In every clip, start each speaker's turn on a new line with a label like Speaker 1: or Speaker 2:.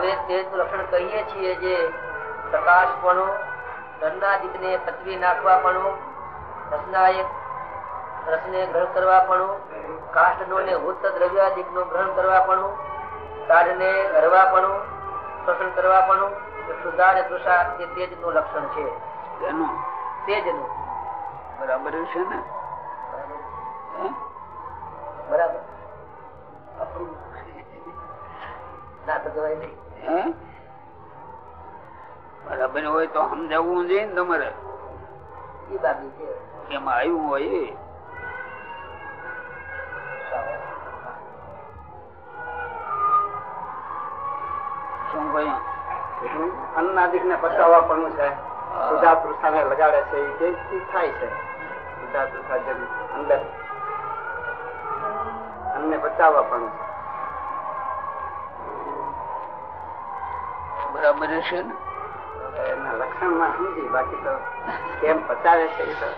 Speaker 1: હવે તે જ લક્ષણ કહીએ છીએ જે પ્રકાશપણું રસનાદિક ને તત્વી નાખવાપણું રસનાયક રસને ગ્રહણ કરવાપણું કાષ્ટ નો ને ભૂત દ્રવ્યાદિકનું ગ્રહણ કરવાપણું તાડ ને હરવાપણું શોષણ કરવાપણું સુધાર ને તૃષા એ તેજનું લક્ષણ છે.
Speaker 2: એનું
Speaker 1: તેજનું
Speaker 2: બરાબર છે ને?
Speaker 1: બરાબર. ના તો કહેવાય નહીં?
Speaker 2: બરાબર હોય તો સમજાવવું જોઈએ ને તમારે. એમાં આવ્યું હોય. શું કહ્યું?
Speaker 3: અન્નાદિક ને પચાવવા પણ છે. સુધા તૃષા લગાડે છે. એ થાય છે. સુધા પ્રસાદ અંદર. અન્ને પચાવવા પણ
Speaker 2: છે. ને
Speaker 3: છે એના લક્ષણમાં સમજી બાકી તો કેમ પચાવે છે તો?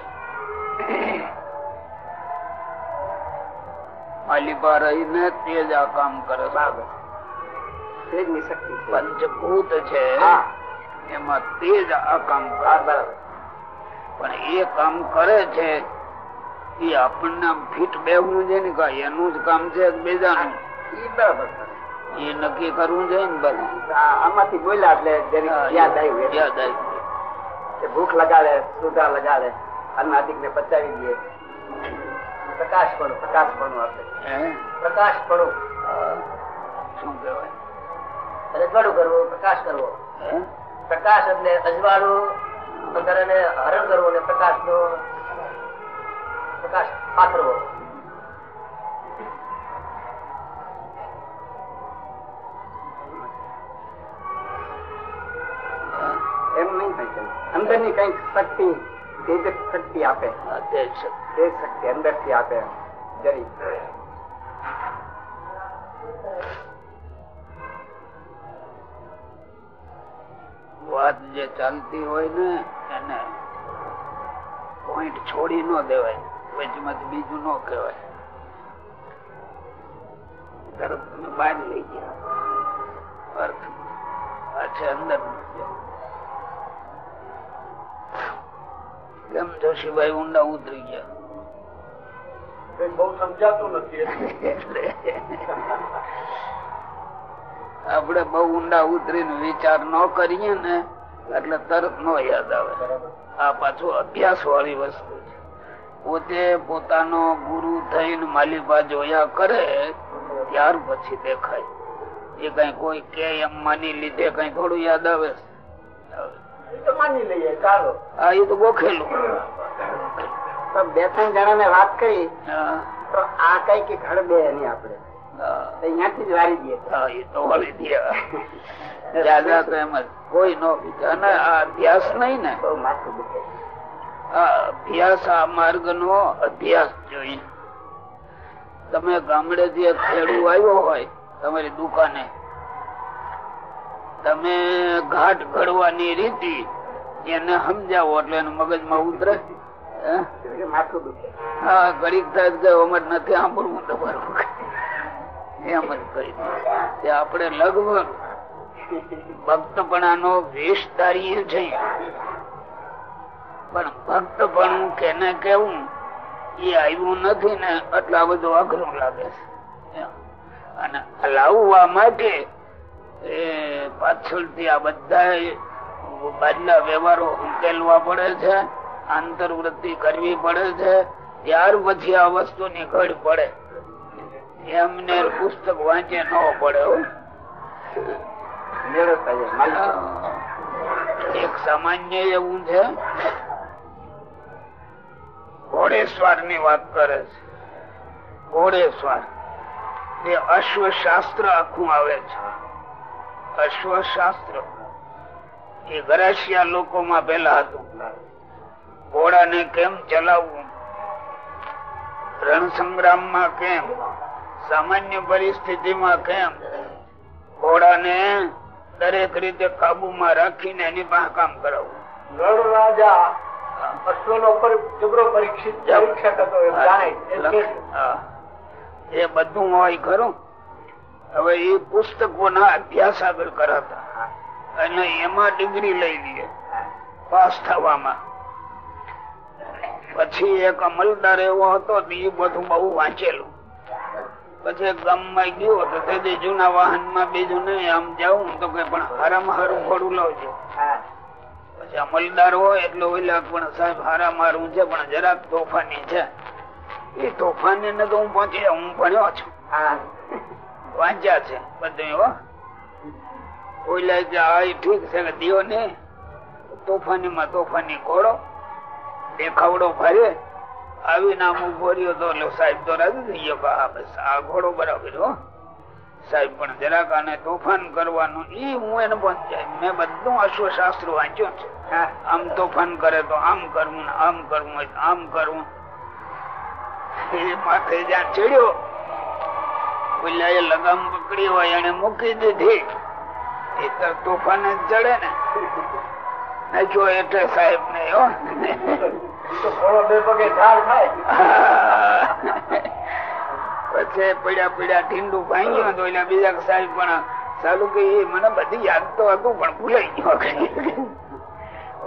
Speaker 2: માલિકા રહીને તેજ આ કામ કરે છે.
Speaker 3: બરાબર. તેજની શક્તિ
Speaker 2: પંચભૂત છે. એમાં તેજ આ કામ કરે પણ એ કામ કરે છે એ આપણને ફીટ બેહવું છે ને એનું જ કામ છે બીજાનું?
Speaker 3: એ બરાબર.
Speaker 2: એ નક્કી કરવું જોઈએ ને
Speaker 3: આ- આમાંથી બોલ્યા એટલે યાદ આવ્યું.
Speaker 2: યાદ આવ્યું
Speaker 3: ભૂખ લગાડે સુધા લગાડે અન્નાદિક ને પચાવી દે પ્રકાશ પણ
Speaker 2: હે?
Speaker 1: પડો
Speaker 2: હા. શું કહેવાય
Speaker 1: રજવાડું કરવું પ્રકાશ કરવો? પ્રકાશ એટલે અજવાળું અંદર હરણ કરવું અને પ્રકાશ નો પ્રકાશ પાથરવો
Speaker 3: થાય છે અંદરની કંઈક શક્તિ તેજક શક્તિ આપે
Speaker 2: હા, તેજ છે.
Speaker 3: તે શક્તિ અંદરથી આપે જરી
Speaker 2: વાત જે ચાલતી હોય ને એને પોઈન્ટ છોડી ન દેવાય વચમાંથી બીજું ન કહેવાય. તરત તમે બહાર લઈ ગયા. અર્થ આ છે અંદર. કેમ જોશીભાઈ ઊંડા ઉતરી ગયા. આપડે બહુ ઊંડા ઉતરીને વિચાર ન કરીએ ને એટલે તરત નો યાદ આવે. આ પાછું અભ્યાસ વાળી વસ્તુ છે. પોતે પોતાનો ગુરુ થઈને માલિકા જોયા કરે ત્યાર પછી દેખાય. એ કઈ કોઈ કે એમ માની લીધે કઈ થોડું યાદ આવે.
Speaker 3: માની લઈએ ચાલો.
Speaker 2: હા એ તો ગોખેલું.
Speaker 3: તો બે ત્રણ જણા ને વાત કરી. તો આ કઈ કે ઘર બે એની આપડે
Speaker 2: હા.
Speaker 3: જ વારી દઈએ.
Speaker 2: એ તો વળી દે દાદા તો એમ જ. કોઈ નો અને આ અભ્યાસ નહીં ને? અભ્યાસ આ માર્ગ નો અભ્યાસ જોઈએ. તમે ગામડે થી ખેડૂ આવ્યો હોય તમારી દુકાને. તમે ઘાટ ઘડવાની રીતિ એને સમજાવો એટલે એનું મગજમાં ઉતરે. હે? ઘડીક થાય નથી સાંભળવું તમારું. એમ જ કરી આપણે લગભગ ભક્તપણાનો વેશ ધારીએ છીએ. પણ ભક્તપણું કેને કેવું, એ આવ્યું નથી ને એટલા બધું અઘરું લાગે છે. અને લાવવા માટે એ પાછળથી આ બધા બાજલા વ્યવહારો ઉકેલવા પડે છે, આંતરવૃત્તિ કરવી પડે છે, ત્યાર પછી આ વસ્તુ ની ઘડ પડે. એમને પુસ્તક વાંચે ન પડે એક સામાન્ય એવું છે ઘોડેશ્વરની વાત કરે છે. ઘોડેશ્વર અશ્વ શાસ્ત્ર આખું આવે છે. અશ્વશાસ્ત્ર. એ ગરાસિયા લોકોમાં પેલા હતું. ઘોડાને કેમ ચલાવવું? રણ સંગ્રામમાં કેમ? સામાન્ય પરિસ્થિતિમાં કેમ? ઘોડાને દરેક રીતે કાબુમાં રાખીને એની પાસે કામ કરાવવું.
Speaker 3: ગઢ રાજા અશ્વનો પર જબરો પરીક્ષિત પરીક્ષક હતો.
Speaker 2: એ બધું હોય ખરું. હવે એ પુસ્તકોના અભ્યાસ આગળ કરાતા. અને એમાં ડિગ્રી લઈ લઈએ પાસ થવામાં. પછી એક અમલદાર એવો હતો એ બધું બહુ વાંચેલું. પછી ગામમાં ગયો તો તે જૂના વાહનમાં બીજું નહીં, આમ જાઉં તો કે પણ હારામાં હારું ઘોડું લાવજો. પછી અમલદાર હોય એટલે ઓલા પણ સાહેબ હારા મારું છે, પણ જરાક તોફાની છે. એ તોફાની ને તો હું પહોંચી, હું ભણ્યો છું. વાંચ્યા છે બધું હો. ઓલા કે આ ઠીક છે દિયો ને તોફાની માં તોફાની ઘોડો દેખાવડો ફરે આવી નામ ઊભો રહ્યો તો એટલે સાહેબ તો રાજી થઈ ગયો હા બસ આ ઘોડો બરાબર હો. સાહેબ પણ જરાક આને તોફાન કરવાનું એ હું એને પહોંચાય મેં બધું અશ્વશાસ્ત્ર વાંચ્યું છે. આમ તોફાન કરે તો આમ કરવું ને આમ કરવું આમ કરવું. એ માથે જ્યાં ચડ્યો ઓલા લગામ પકડી હોય એને મૂકી દીધી. એ તો તોફાન જ ચડે ને. નાખ્યો એટલે સાહેબ પછી પડ્યા પડ્યા ઠીંડુ ભાંગ્યું તો એટલે બીજા સાહેબ, પણ ચાલુ કે મને બધી યાદ તો હતું, પણ ભૂલાઈ ગયો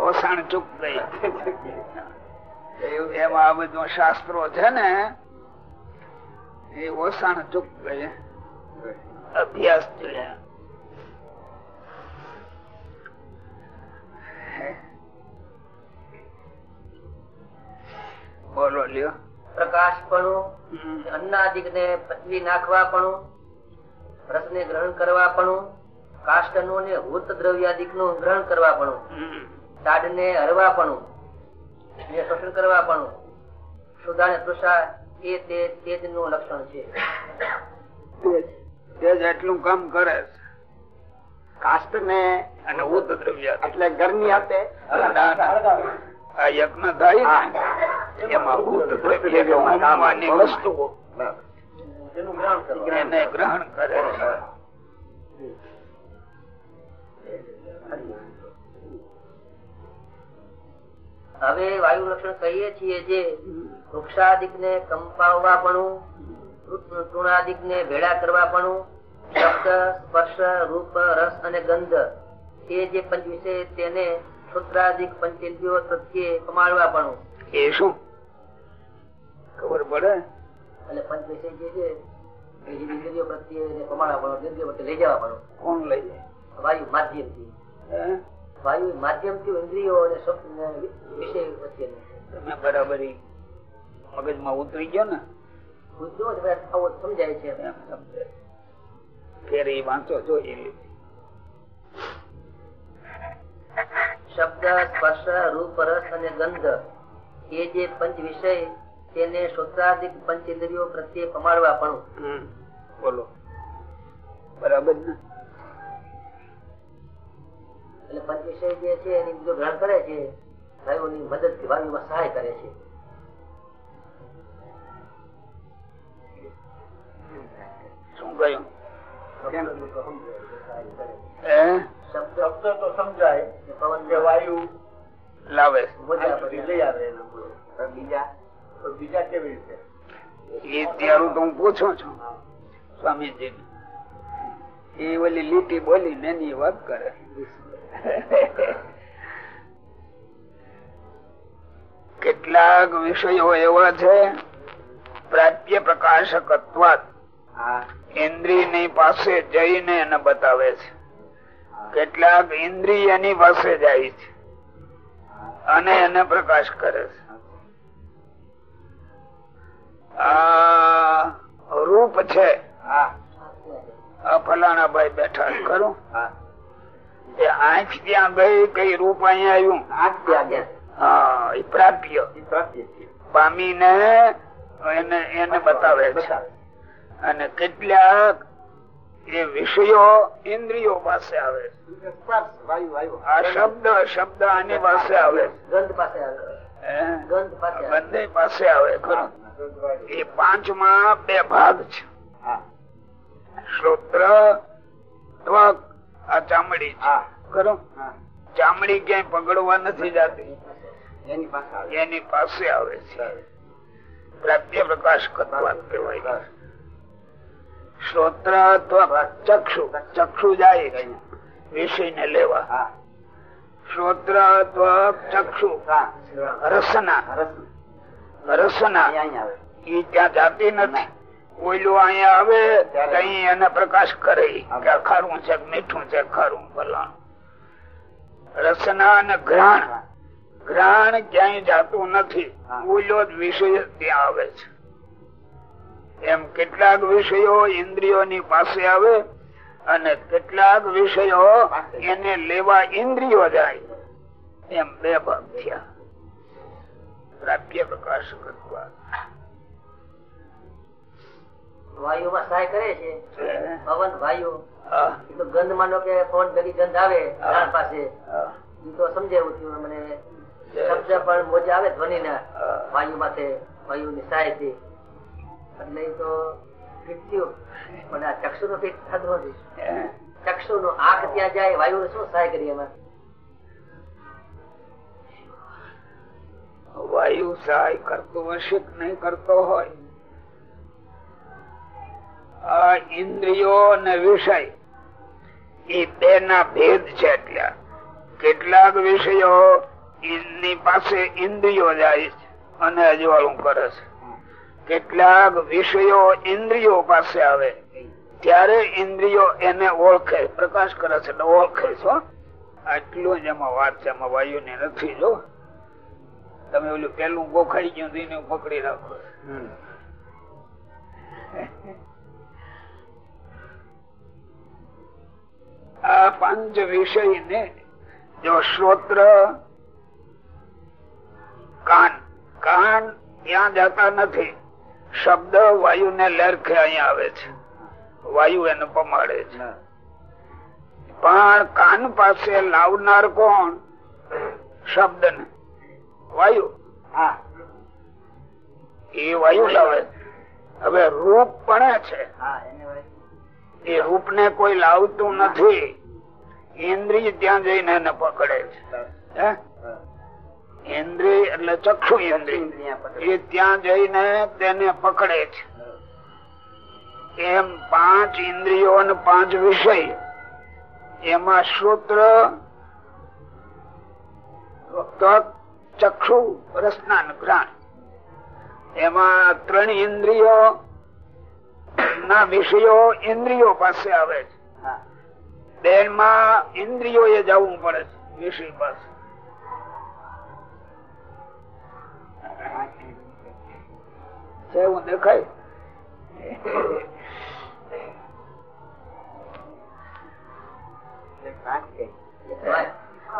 Speaker 2: ઓસાણ ચૂક ગઈ. એમાં આ બધું શાસ્ત્રો છે ને એ ઓસાણ ચૂક ગઈ અભ્યાસ જોયા બોલો લ્યો
Speaker 1: પ્રકાશપણું
Speaker 2: હમ.
Speaker 1: અન્નાદિક ને પચવી નાખવાપણું રસને ગ્રહણ કરવાપણું કાષ્ટનું ને હૂત દ્રવ્યાદિકનું ગ્રહણ
Speaker 2: હમ.
Speaker 1: તાડને હરવાપણું ને શોષણ કરવાપણું સુધા ને એ તેજનું લક્ષણ છે.
Speaker 2: તે એટલું કામ કરે છે.
Speaker 3: કાષ્ટ ને
Speaker 2: અને ઉત દ્રવ્ય
Speaker 3: એટલે ગરમી આપે.
Speaker 2: આ યજ્ઞ થાય એમાં દ્રવ્ય વસ્તુઓ.
Speaker 1: ગ્રહણ
Speaker 2: કરે. છે.
Speaker 1: હવે વાયુ લક્ષણ કહીએ છીએ જે વૃક્ષાદિક ને કંપાવવા પણ તૃણાદિક ને ભેળા કરવાપણું શબ્દ સ્પર્શ રૂપ રસ અને ગંધ એ જે પંચ વિષય તેને શ્રોત્રાદિક પંચેન્દ્રિયો પ્રત્યે કમાડવાપણું
Speaker 2: એ શું? ખબર પડે?
Speaker 1: એટલે પંચ વિશે જે છે પ્રત્યે કમાડવા કમાડવાપણું લઈ જવા જવાપણું.
Speaker 2: કોણ લઈ જાય?
Speaker 1: વાયુ માધ્યમથી? વાયુ માધ્યમથી ઇન્દ્રિયો અને વિષય વચ્ચેનું
Speaker 2: બરાબર મગજમાં ઉતરી ગયો ને?
Speaker 1: બુદ્ધિઓ જ આવો સમજાય છે.
Speaker 2: એમ ફેર એ વાંચો જો એ
Speaker 1: શબ્દ સ્પર્શ રૂપ રસ અને ગંધ એ જે પંચ વિષય તેને શ્રોતાદિક પંચ ઇન્દ્રિયો પ્રત્યે પમાડવા પણ.
Speaker 2: બોલો. બરાબર ને?
Speaker 1: એટલે પંચ વિષય જે છે એની બીજો ગ્રહણ કરે છે ભાઈઓની મદદથી વાયુમાં સહાય કરે છે.
Speaker 2: શું કહ્યું?
Speaker 1: શબ્દ
Speaker 3: તો સમજાય
Speaker 1: પવન
Speaker 3: વાયુ
Speaker 2: લાવે.
Speaker 3: લઈ આવે બીજા? બીજા કેવી રીતે?
Speaker 2: એ ત્યારે તો હું પૂછું છું. સ્વામીજી એ ઓલી લીટી બોલી ને એની વાત કરે. કેટલાક વિષયો એવા છે પ્રાપ્ય પ્રકાશકત્વાત ઇન્દ્રિયની પાસે જઈને એને બતાવે છે. કેટલાક ઇન્દ્રિયની પાસે જાય છે અને એને પ્રકાશ કરે છે. આ રૂપ છે. આ ફલાણા ભાઈ બેઠા ખરું?
Speaker 3: હા
Speaker 2: એ આંખ ત્યાં ગઈ કઈ રૂપ અહીંયા આવ્યું?
Speaker 3: આંખ ત્યાં ગયા
Speaker 2: હા એ પ્રાપ્ય. પામીને એને એને બતાવે છે. અને કેટલાક એ વિષયો ઇન્દ્રિયો પાસે આવે આ શબ્દ શબ્દ આની પાસે આવે
Speaker 1: ગંધ પાસે આવે.
Speaker 2: બંને પાસે આવે. ખરું. એ પાંચમાં બે ભાગ છે. શ્રોત્ર ત્વક આ ચામડી ચામડી ક્યાંય પગડવા નથી જતી.
Speaker 3: એની પાસે આવે
Speaker 2: છે. પ્રાપ્ય પ્રકાશ કરવા કહેવાય શ્રોત્ર અથવા ચક્ષુ ચક્ષુ જાય વિષય ને લેવા. શ્રોત્ર અથવા ચક્ષુ રસના.
Speaker 3: રસ
Speaker 2: રસના ઈ ત્યાં જાતી નથી. ઓઈલું અહીંયા આવે કઈ એને પ્રકાશ કરે. કે ખારું છે મીઠું છે ખારું ભલા. રસના અને ઘ્રાણ ઘ્રાણ ક્યાંય જાતું નથી. ઓઈલો જ વિષય ત્યાં આવે છે. એમ કેટલાક વિષયો ઇન્દ્રિયોની પાસે આવે અને કેટલાક વિષયો એને લેવા ઇન્દ્રિયો જાય. એમ બે ભાગ થયા. પ્રાપ્ય પ્રકાશ કરવા
Speaker 1: વાયુમાં સહાય કરે છે. પવન વાયુ. તો ગંધ માનો કે ફોન ભેગી ગંધ આવે ઝાડ પાસે. તો સમજાવું છું મને શબ્દ પણ મોજા આવે ધ્વનિ ના વાયુ માથે વાયુ ની સહાયથી એટલે તો ફિટ થયું. પણ આ ચક્ષુ નું ફિટ થતું નથી. ચક્ષુ નું આંખ ત્યાં જાય વાયુ શું સહાય કરી એમાં?
Speaker 2: વાયુ સહાય કરતો હશે કે નહીં કરતો હોય? ઇન્દ્રિયો અને વિષય. એ બે ના ભેદ છે એટલે. કેટલાક વિષયો એની પાસે ઇન્દ્રિયો જાય છે અને અજવાળું કરે છે. કેટલાક વિષયો ઇન્દ્રિયો પાસે આવે. ત્યારે ઇન્દ્રિયો એને ઓળખે, પ્રકાશ કરે છે એટલે ઓળખે છે. આટલું જ એમાં વાત છે એમાં વાયુ ને નથી, જો. તમે ઓલું પેલું ગોખાઈ ગયું એને પકડી રાખો. આ પાંચ વિષય ને જો શ્રોત્ર કાન કાન ત્યાં જતા નથી શબ્દ વાયુ ને લરખે અહીંયા આવે છે. વાયુ એને પમાડે છે. પણ કાન પાસે લાવનાર કોણ? શબ્દ ને વાયુ.
Speaker 3: હા.
Speaker 2: એ વાયુ લાવે. હવે રૂપ પણ છે.
Speaker 3: હા.
Speaker 2: એ રૂપ ને કોઈ લાવતું નથી. ઇન્દ્રિય ત્યાં જઈને એને પકડે છે. ઇન્દ્રિય એટલે ચક્ષુ ઇન્દ્રિય. એ ત્યાં જઈને તેને પકડે છે. એમ પાંચ ઇન્દ્રિયો અને પાંચ વિષય. એમાં શ્રોત્ર ચક્ષુ, રસના અને એમાં ત્રણ ઇન્દ્રિયો ના વિષયો ઇન્દ્રિયો પાસે આવે છે. બેનમાં ઇન્દ્રિયો એ જવું પડે છે વિષય પાસે. એવું દેખાય.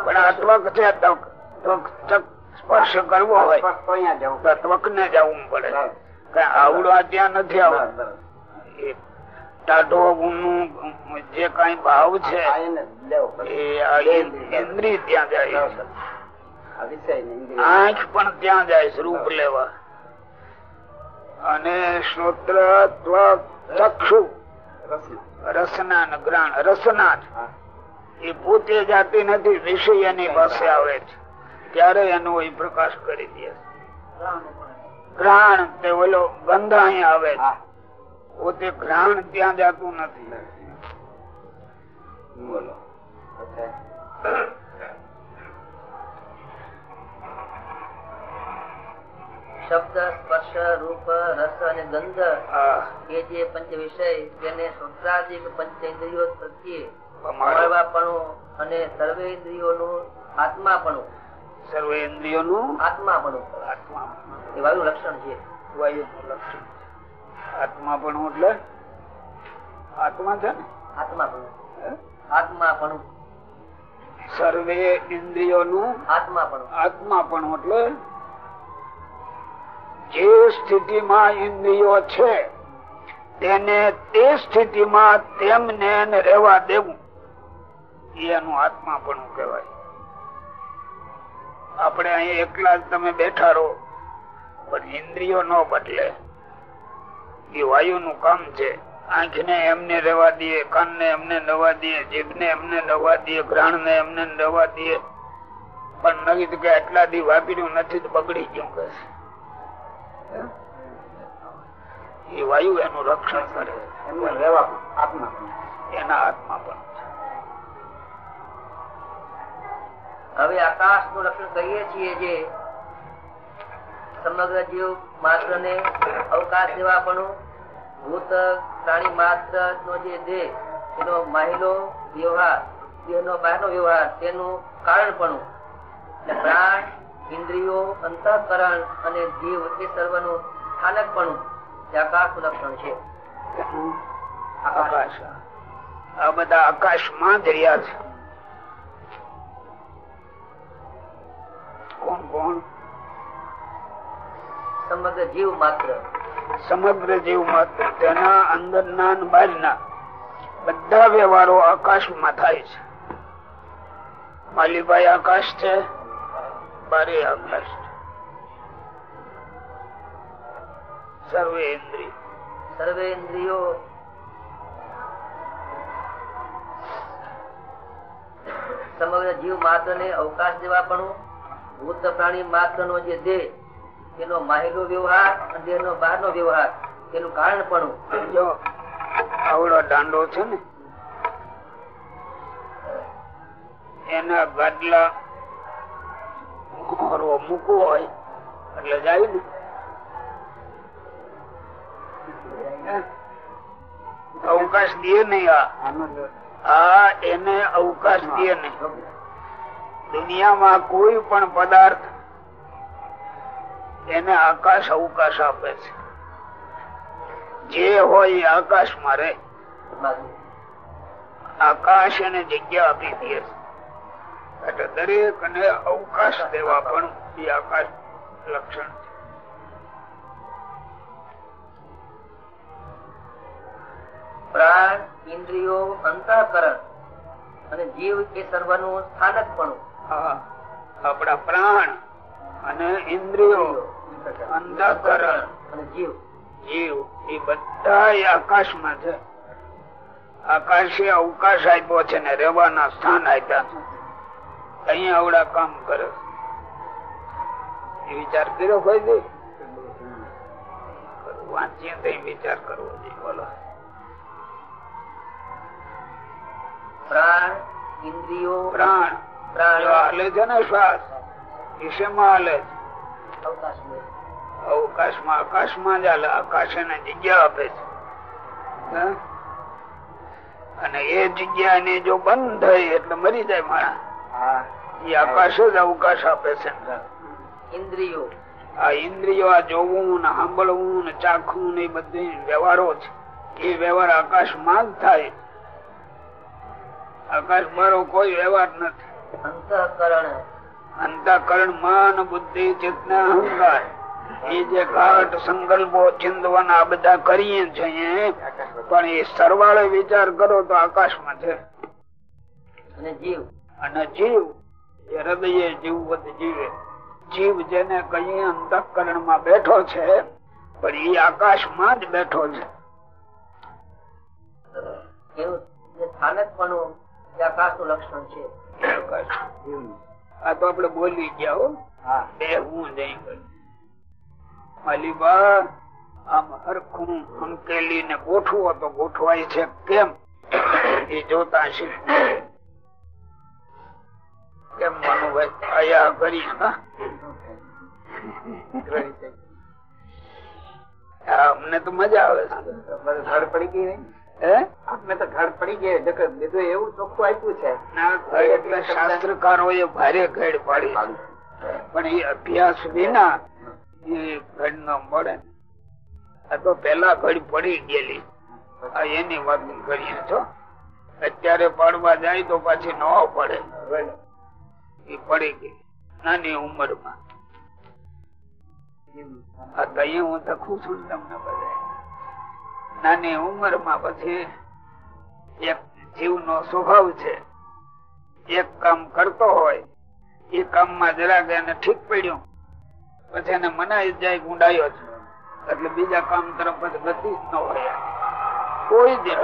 Speaker 2: પણ આ ત્વક છે ત્વક સ્પર્શ કરવો હોય
Speaker 3: તો અહીંયા જવું?
Speaker 2: ત્વક ને જવું પડે.
Speaker 3: બરાબર.
Speaker 2: કઈ આવડો ત્યાં નથી આવડતું. એ જે કઈ ભાવ છે ઇન્દ્રિય ત્યાં જાય. આંખ પણ ત્યાં જાય રૂપ લેવા. અને શ્રોત્ર ચક્ષુ.
Speaker 3: રસના.
Speaker 2: ગ્રાણ. રસના એ પોતે જાતિ નથી વિષય એની પાસે આવે છે. ત્યારે એનો એ પ્રકાશ કરી દે છે. ઘ્રાણ તે ઓલો ગંધ અહીં આવે છે. પોતે ઘ્રાણ ત્યાં જતું નથી.
Speaker 3: બોલો.
Speaker 1: શબ્દ સ્પર્શ રૂપ રસ અને ગંધ એ જે પંચ વિષય તેને શ્રોત્રાદિક પંચેન્દ્રિયો પ્રત્યે
Speaker 2: પ્રમાણે
Speaker 1: મળવાપણું અને સર્વે ઇન્દ્રિયોનું આત્માપણું.
Speaker 2: સર્વે ઇન્દ્રિયોનું
Speaker 1: આત્માપણું.
Speaker 2: આત્મા
Speaker 1: એ વાયુ લક્ષણ છે.
Speaker 2: વાયુ લક્ષણ. આત્મા પણ એટલે? આત્મા છે ને?
Speaker 1: આત્મા
Speaker 2: પણ
Speaker 1: આત્મા પણ
Speaker 2: સર્વે ઇન્દ્રિયોનું
Speaker 1: આત્માપણું.
Speaker 2: આત્મા પણ એટલે જે સ્થિતિમાં ઇન્દ્રિયો છે તેને તે સ્થિતિમાં તેમને રહેવા દેવું. એનું આત્મા પણ કહેવાય. આપણે અહીં એકલા જ તમે બેઠા રહો પણ ઇન્દ્રિયો ન બદલે. એ વાયુ નું કામ છે. આંખ ને એમને રવા દે કાન ને એમને નવા દે જીભ ને એમને નવા દે ઘ્રાણ ને એમને નવા દે પણ નવી તો કે આટલા દી વાપર્યું નથી તો બગડી ગયું કે? એ વાયુ એનું રક્ષણ કરે.
Speaker 3: એમને રહેવા આત્મા.
Speaker 2: એના આત્મા પણ
Speaker 1: હવે આકાશનું રક્ષણ કહીએ છીએ જે સમગ્ર જીવ માત્ર ને અવકાશ દેવાપણું ભૂત, પ્રાણી માત્ર નો જે દેહ, એનો માહિલો વ્યવહાર, દેહનો બહારનો વ્યવહાર, તેનું કારણપણું. પ્રાણ, ઇન્દ્રિયો, અંતઃકરણ અને જીવ એ સર્વનું સ્થાનકપણું. તે આકાશનું લક્ષણ છે.
Speaker 2: આકાશ. આ બધા આકાશમાં જ રહ્યા છે. કોણ કોણ?
Speaker 1: સમગ્ર જીવ માત્ર.
Speaker 2: સમગ્ર જીવ માત્ર તેના અંદરના બહાર ના બધા વ્યવહારો આકાશમાં થાય છે. માલીભાઈ આકાશ છે બારે આકાશ છે. સર્વે ઇન્દ્રિય.
Speaker 1: સર્વે ઇન્દ્રિયો. સમગ્ર જીવ માત્ર ને અવકાશ પણ ભૂત પ્રાણી માત્ર નો જે દેહ તેનો માહિલો વ્યવહાર અને દેહનો બહારનો વ્યવહાર. તેનું કારણપણું
Speaker 2: જો, આવડો દાંડો છે ને, એના ગાદલા મૂકવો હોય, એટલે જાય ને. અવકાશ દે નહીં આ એને અવકાશ દે નહીં. દુનિયામાં કોઈ પણ પદાર્થ એને આકાશ અવકાશ આપે છે. જે હોય આકાશ મારે આકાશ એને જગ્યા આપી દે એટલે દરેક ને અવકાશ દેવા પણ એ આકાશ લક્ષણ
Speaker 1: પ્રાણ ઇન્દ્રિયો અંતઃકરણ અને જીવ એ સર્વનું સ્થાનક
Speaker 2: પણ આપણા પ્રાણ અને ઇન્દ્રિયો અંતઃકરણ
Speaker 1: અને જીવ.
Speaker 2: જીવ. એ બધા આકાશમાં છે. આકાશે અવકાશ આપ્યો છે ને રહેવાના સ્થાન આપ્યા છે. અહીંયા આવડા કામ કરે. એ વિચાર કર્યો દે? વાંચીએ તો વિચાર કરવો જોઈએ. બોલો.
Speaker 1: પ્રાણ ઇન્દ્રિયો
Speaker 2: પ્રાણ.
Speaker 1: પ્રાણ.
Speaker 2: હાલે છે ને શ્વાસ શેમાં હાલે છે?
Speaker 1: અવકાશમાં.
Speaker 2: અવકાશમાં આકાશમાં જ આકાશ એને જગ્યા આપે છે. અને એ જગ્યા ને જો બંધ થઈ એટલે મરી જાય માણસ. એ આકાશ જ અવકાશ આપે છે.
Speaker 1: ઇન્દ્રિયો.
Speaker 2: આ ઇન્દ્રિયો આ જોવું ને સાંભળવું ને ચાખવું ને એ બધી વ્યવહારો છે. એ વ્યવહાર આકાશમાં જ થાય. આકાશ મારો કોઈ વ્યવહાર નથી.
Speaker 1: અંતઃકરણ.
Speaker 2: અંતઃકરણ મન બુદ્ધિ ચેતના અહંકાર. એ જે ઘાટ સંકલ્પો ચિંતવન બધા કરીએ છીએ પણ એ સરવાળે વિચાર કરો તો આકાશમાં છે.
Speaker 1: અને જીવ.
Speaker 2: અને જીવ એ હૃદય જીવવત જીવે. જીવ જેને કઈ અંતઃકરણમાં બેઠો છે પણ એ આકાશમાં જ બેઠો છે.
Speaker 1: આકાશનું લક્ષણ છે.
Speaker 2: આ તો આપડે બોલી ગયા હો.
Speaker 3: હા.
Speaker 2: બે હું જઈ ગયો માલીબા આમ હરખું અંકેલી ને ગોઠવો તો ગોઠવાય છે. કેમ? એ જોતા શીખવું કેમ મનુભાઈ આયા કરી અમને તો મજા આવે છે.
Speaker 3: ઘર પડી ગઈ નહીં
Speaker 2: હે?
Speaker 3: આપને તો ઘર પડી ગયા જગત બધું એવું ચોખ્ખું આપ્યું છે.
Speaker 2: ના એટલે શાસ્ત્રકારો એ ભારે ઘેડ પાડી છે. પણ એ અભ્યાસ વિના એ ઘડ ન મળે. આ તો પેલા ઘડ પડી ગયેલી. એની વાત કરીએ છો અત્યારે પાડવા જાય તો પાછી ન પડે. એ પડી ગઈ. નાની ઉંમરમાં હું લખું છું તમને બધા નાની ઉંમરમાં પછી એક જીવ નો સ્વભાવ છે. એક કામ કરતો હોય, એ કામમાં જરાક એને ઠીક પડ્યું. પછી એને મનાઈ જાય ગુંડાયો છે. એટલે બીજા કામ તરફ જ ગતિ ન હોય. કોઈ દી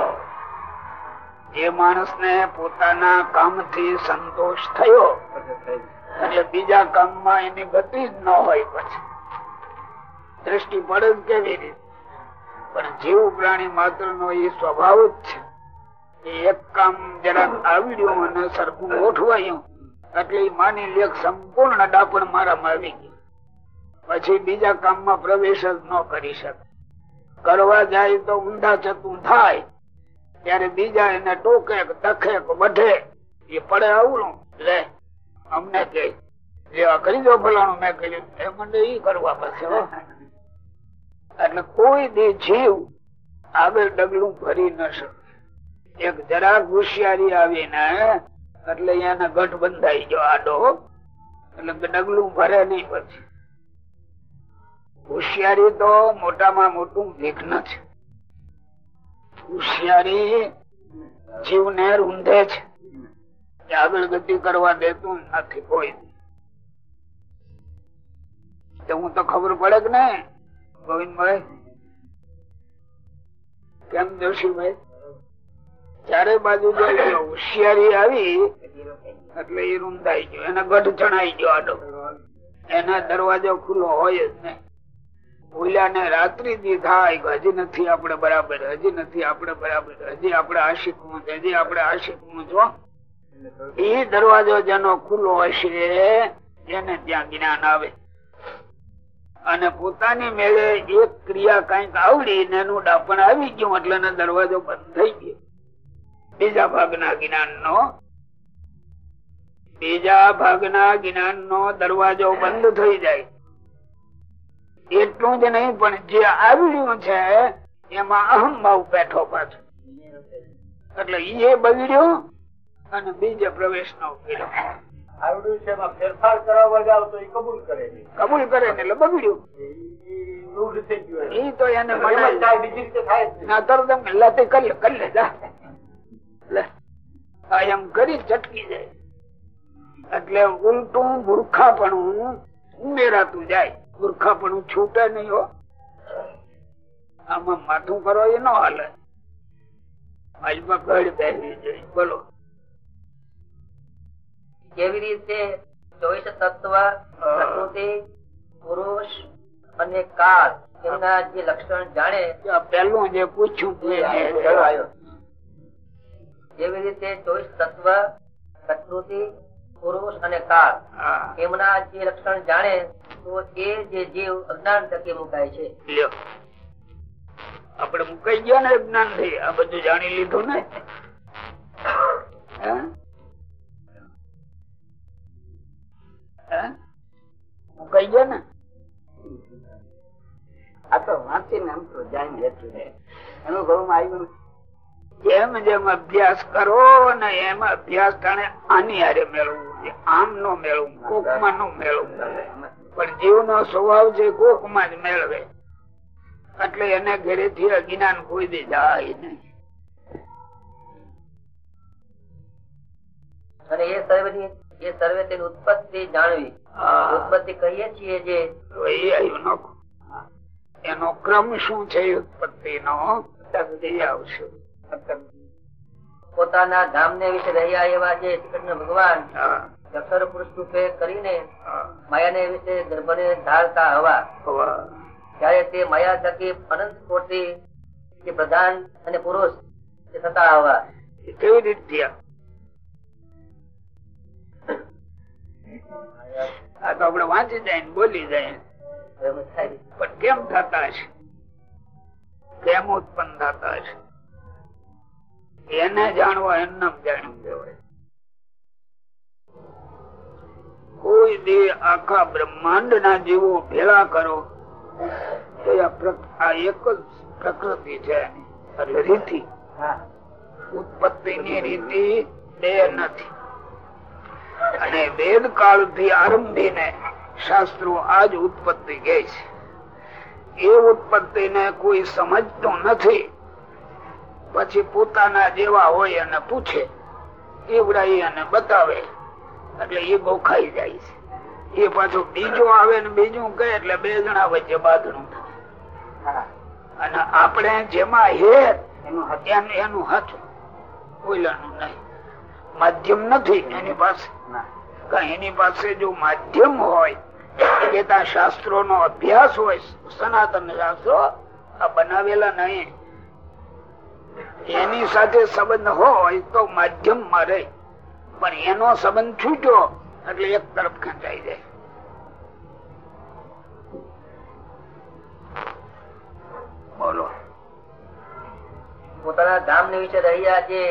Speaker 2: એ માણસ ને પોતાના કામથી સંતોષ થયો. એટલે બીજા કામમાં એની ગતિ જ ન હોય પછી. દ્રષ્ટિ પડે કેવી રીતે? પણ જીવ પ્રાણી માત્ર નો એ સ્વભાવ જ છે. એ એક કામ જરાક આવડ્યું અને સરખું ગોઠવાયું. એટલે માની લેખ સંપૂર્ણ ડાપણ મારામાં આવી ગયું. પછી બીજા કામમાં પ્રવેશ જ ન કરી શકે. કરવા જાય તો ઊંધા ચતું થાય. ત્યારે બીજા એને ટોકે તખે કે એ પડે આવડું લે, અમને કે કરી એટલે કોઈ દે જીવ આગળ ડગલું ભરી ન શકે. એક જરાક હોશિયારી આવીને, એટલે એને ગઢ બંધાઈ ગયો આડો એટલે ડગલું ભરે નહીં પછી. હોશિયારી તો મોટામાં મોટું વિઘ્ન છે હોશિયારી જીવને રૂંધે છે આગળ ગતિ કરવા દેતું નથી કોઈ. હું તો ખબર પડે કે નહીં, ગોવિંદભાઈ? કેમ જોશીભાઈ? ચારે બાજુ હોશિયારી આવી, એટલે એ રૂંધાઈ ગયો, એને ગઢ ચણાઈ ગયો આડો. એના દરવાજો ખુલ્લો હોય જ નહીં. ભૂલ્યા ને રાત્રિ દી થાય હજી નથી આપણે બરાબર, હજી નથી આપણે બરાબર, હજી આપણે હું હજી આપણે છો એ દરવાજો જેનો ખુલ્લો હશે, એને ત્યાં જ્ઞાન આવે. અને પોતાની મેળે એક ક્રિયા કંઈક આવડી ને એનું ડાપણ આવી ગયું એટલે દરવાજો બંધ થઈ ગયો. બીજા ભાગના જ્ઞાન નો બીજા ભાગના જ્ઞાન નો દરવાજો બંધ થઈ જાય. એટલું જ નહીં પણ જે આવડ્યું છે એમાં અહમ ભાવ બેઠો પાછો. એટલે એ બગડ્યું અને બીજે પ્રવેશ નો કર્યો.
Speaker 3: આવડ્યું છે એમાં ફેરફાર કરાવવા જાવ તો એ કબૂલ કરે નહીં
Speaker 2: કબૂલ કરે ને એટલે બગડ્યું. એ તો એને લાતે કરી કરી લે જા. એમ કરી ચટકી જાય. એટલે ઉલટું મૂર્ખાપણું ઉમેરાતું જાય. મૂર્ખાપણું છૂટે નહીં હો. આમાં માથું કરો એ ન હાલે. બોલો.
Speaker 1: કેવી રીતે ચોવીસ તત્વ પ્રકૃતિ પુરુષ અને કાળ એમના જે લક્ષણ જાણે
Speaker 2: પેલું જે પૂછ્યું
Speaker 3: કેવી
Speaker 1: જેવી રીતે ચોવીસ તત્વ પ્રકૃતિ પુરુષ અને કાળ એમના જે લક્ષણ જાણે તો એ જે જીવ અજ્ઞાન તકે મુકાય છે.
Speaker 2: આપડે મુકાઈ ગયા ને જ્ઞાનથી આ બધું જાણી લીધું ને? મુકાઈ ગયા ને?
Speaker 3: આ તો વાંચીને એમ તો જાણી લેતું છે અનુભવમાં આવ્યું
Speaker 2: જેમ જેમ અભ્યાસ કરો ને એમ અભ્યાસ ટાણે આની હારે મેળવવું છે આમ નો મેળવવું કોકમાં નો મેળવું. પણ જીવ નો સ્વભાવ છે કોકમાં જ મેળવે એટલે એને ઘરેથી અજ્ઞાન કોઈ દે જાય નહીં.
Speaker 1: અને એ સર્વેની એ સર્વે તેની ઉત્પત્તિ જાણવી. ઉત્પત્તિ કહીએ છીએ જે
Speaker 2: એનો ક્રમ શું છે ઉત્પત્તિ નો આવશે.
Speaker 1: પોતાના ધામ ને વિશે રહ્યા એવા જે શ્રીકૃષ્ણ ભગવાન
Speaker 2: હા,
Speaker 1: અક્ષર પુરુષ રૂપે કરીને
Speaker 2: માયા
Speaker 1: માયાને વિશે ગર્ભને ધારતા હવા. ત્યારે તે માયા થકી અનંત કોટી પ્રધાન અને પુરુષ થતા હવા.
Speaker 2: કેવી રીત થયા? આ તો આપડે વાંચી જાય બોલી જાય. પણ કેમ થતા હશે? કેમ ઉત્પન્ન થતા હશે? એને જાણવા એમને જાણ્યું કહેવાય. કોઈ દે આખા બ્રહ્માંડ ના જીવો ભેળા કરો તો આ એક જ પ્રકૃતિ છે એટલે રીતિ. ઉત્પત્તિ ની રીતિ બે નથી. અને વેદ કાળથી આરંભીને શાસ્ત્રો આજ ઉત્પત્તિ કહે છે. એ ઉત્પત્તિ ને કોઈ સમજતો નથી. પછી પોતાના જેવા હોય અને પૂછે એવડાઈ અને બતાવે. એટલે એ ગોખાઈ જાય છે. એ પાછું બીજો આવે ને બીજું કહે એટલે બે જણા વચ્ચે બાંધણું થાય. અને આપણે જેમાં હેર
Speaker 3: એનું
Speaker 2: એનું હતું ઓલાનું નહીં. માધ્યમ નથી એની પાસે. એની પાસે જો માધ્યમ હોય કે ત્યાં શાસ્ત્રો નો અભ્યાસ હોય સનાતન શાસ્ત્રો આ બનાવેલા નહીં. એની સાથે સંબંધ હોય તો માધ્યમમાં રહે. પણ એનો સંબંધ છૂટ્યો એટલે એક તરફ ખેંચાઈ જાય. બોલો.
Speaker 1: પોતાના ધામ ને વિશે રહ્યા જે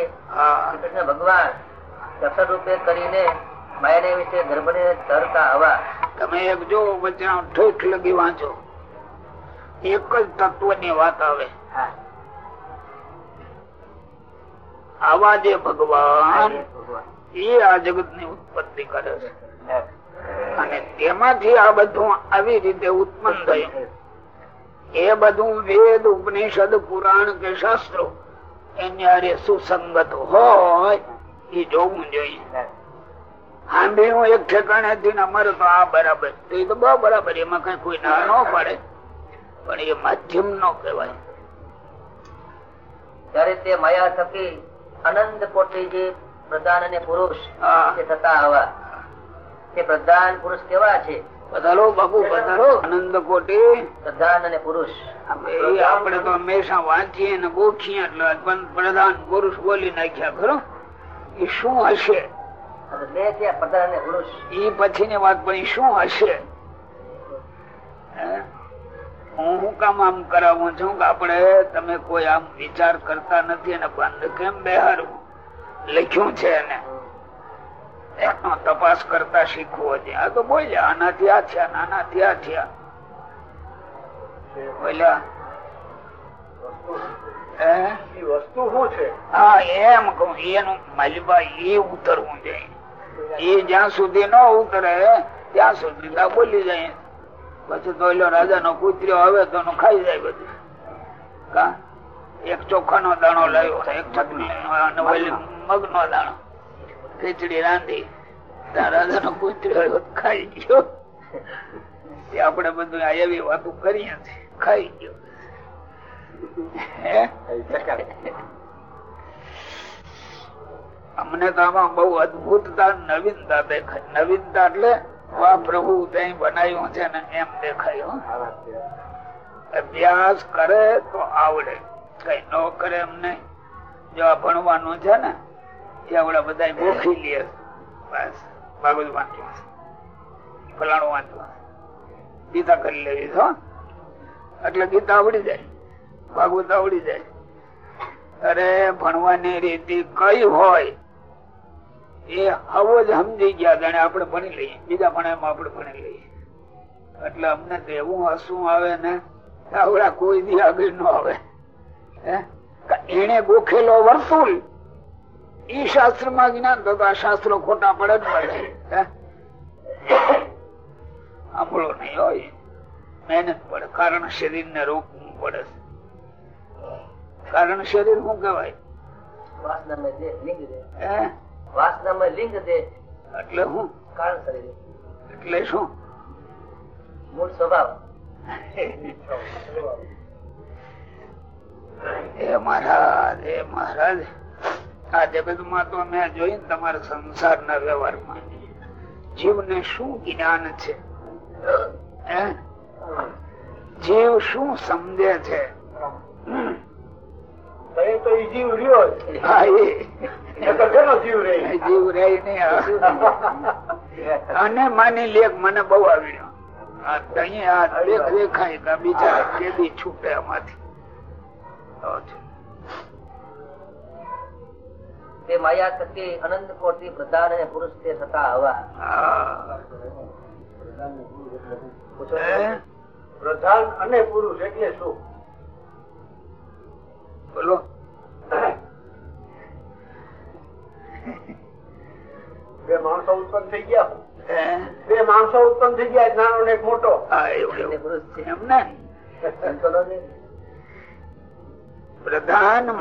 Speaker 1: કૃષ્ણ ભગવાન દર્શન રૂપે કરીને માયાને વિશે ગર્ભને ધરતા હવા
Speaker 2: તમે એક જો વચ્ચે ઠોઠ લગી વાંચો. એક જ તત્વની વાત આવે. આવા જે ભગવાન એ આ જગતની ઉત્પત્તિ કરે છે. અને તેમાંથી આ બધું આવી રીતે ઉત્પન્ન થયું. એ બધું વેદ ઉપનિષદ પુરાણ કે શાસ્ત્રો એની હારે સુસંગત હોય એ જોવું જોઈએ. સાંભળ્યું એક ઠેકાણે થી ને અમારે તો આ બરાબર. એ તો બહુ બરાબર એમાં કઈ કોઈ ના ન પડે. પણ એ માધ્યમ નો કહેવાય.
Speaker 1: ત્યારે તે માયા થકી અનંત કોટી જે પ્રધાન અને પુરુષ થતા હવા તે પ્રધાન પુરુષ કેવા છે?
Speaker 2: પધારો બાબુ પધારો આનંદ કોટી.
Speaker 1: પ્રધાન અને પુરુષ.
Speaker 2: એ આપણે તો હંમેશા વાંચીએ ને ગોખીએ એટલે પ્રધાન પુરુષ બોલી નાખ્યા ખરો? એ શું હશે?
Speaker 1: પ્રધાન અને પુરુષ.
Speaker 2: એ પછીની વાત પણ શું હશે? હે? કામ આમ કરાવું? છું કે આપણે તમે કોઈ આમ વિચાર કરતા નથી અને બંધ કેમ બેહારવું લખ્યું છે એને. એનો તપાસ કરતા શીખવો છે આ તો બોલ્યા આનાથી આ થયા આનાથી આ થયા બોલ્યા
Speaker 3: વસ્તુ શું છે?
Speaker 2: હા એમ કહું એનું માલિબા એ ઉતરવું જોઈએ. એ જ્યાં સુધી ન ઉતરે ત્યાં સુધી બોલી જાય. પછી તો રાજા નો કૂતર્યો આવે તો ખાઈ જાય બધું. કા? એક ચોખા નો દાણો લાવ્યો, એક ચટણી મગ નો દાણો. ખીચડી રાંધી. રાજા નો કૂતર્યો ખાઈ ગયો. આપડે બધું એવી વાતો કરીએ ખાઈ ગયો. અમને તો આમાં બહુ અદભુતતા, નવીનતા દેખાય. નવીનતા એટલે વાહ પ્રભુ ત્યાં બનાવ્યું છે ને એમ દેખાયું. અભ્યાસ કરે તો આવડે. કઈ ન કરે એમ નહીં. જો આ ભણવાનું છે ને, એ આવડે બધા ગોખી લે. બસ, ભાગવત વાંચવું. ફલાણું વાંચવું ગીતા કરી લેવી છો એટલે ગીતા આવડી જાય. ભાગવત આવડી જાય. અરે, ભણવાની રીતિ કઈ હોય? એ આવો જ સમજી ગયા જાણે આપણે ભણી લઈએ. બીજા ભણામાં આપણે ભણી લઈએ. એટલે અમને તો એવું હસવું આવે ને આવડા કોઈ દી આગળ ન આવે. એને ગોખેલો વર્તુલ ઈ શાસ્ત્રમાં જ્ઞાન તો આ શાસ્ત્રો ખોટા પડે જ પડે. હે? સાંભળો નહીં હોય મહેનત પડે. કારણ શરીર ને રોકવું પડે. કારણ શરીર શું કહેવાય?
Speaker 1: વાસનામય દેહ લિંગ દેહ
Speaker 2: એટલે હું?
Speaker 1: કારણ શરીર.
Speaker 2: એટલે શું?
Speaker 1: મૂળ સ્વભાવ.
Speaker 2: એ મહારાજ એ મહારાજ આ જગતમાં તો મેં જોયું ને તમારા સંસારના વ્યવહારમાં. જીવને શું જ્ઞાન છે? જીવ શું સમજે છે.
Speaker 3: તો એ જીવ રહ્યો જીવ રે
Speaker 2: જીવ અને માની લે મને બહુ આવડ્યો દેખાય કેદી છૂટે આમાંથી. તે
Speaker 1: માયા થકી અનંત કોટી પ્રધાન અને પુરુષ તે થતા હવા?
Speaker 3: પ્રધાન અને પુરુષ એટલે શું?
Speaker 2: બોલો.
Speaker 3: બે માણસો ઉત્પન્ન થઈ ગયા. બે માણસો ઉત્પન્ન થઈ ગયા નાનો ને એક મોટો.
Speaker 2: હા, એવું,
Speaker 1: તે
Speaker 2: એવું.
Speaker 1: પુરુષ છે
Speaker 2: એમ ને. પ્રધાન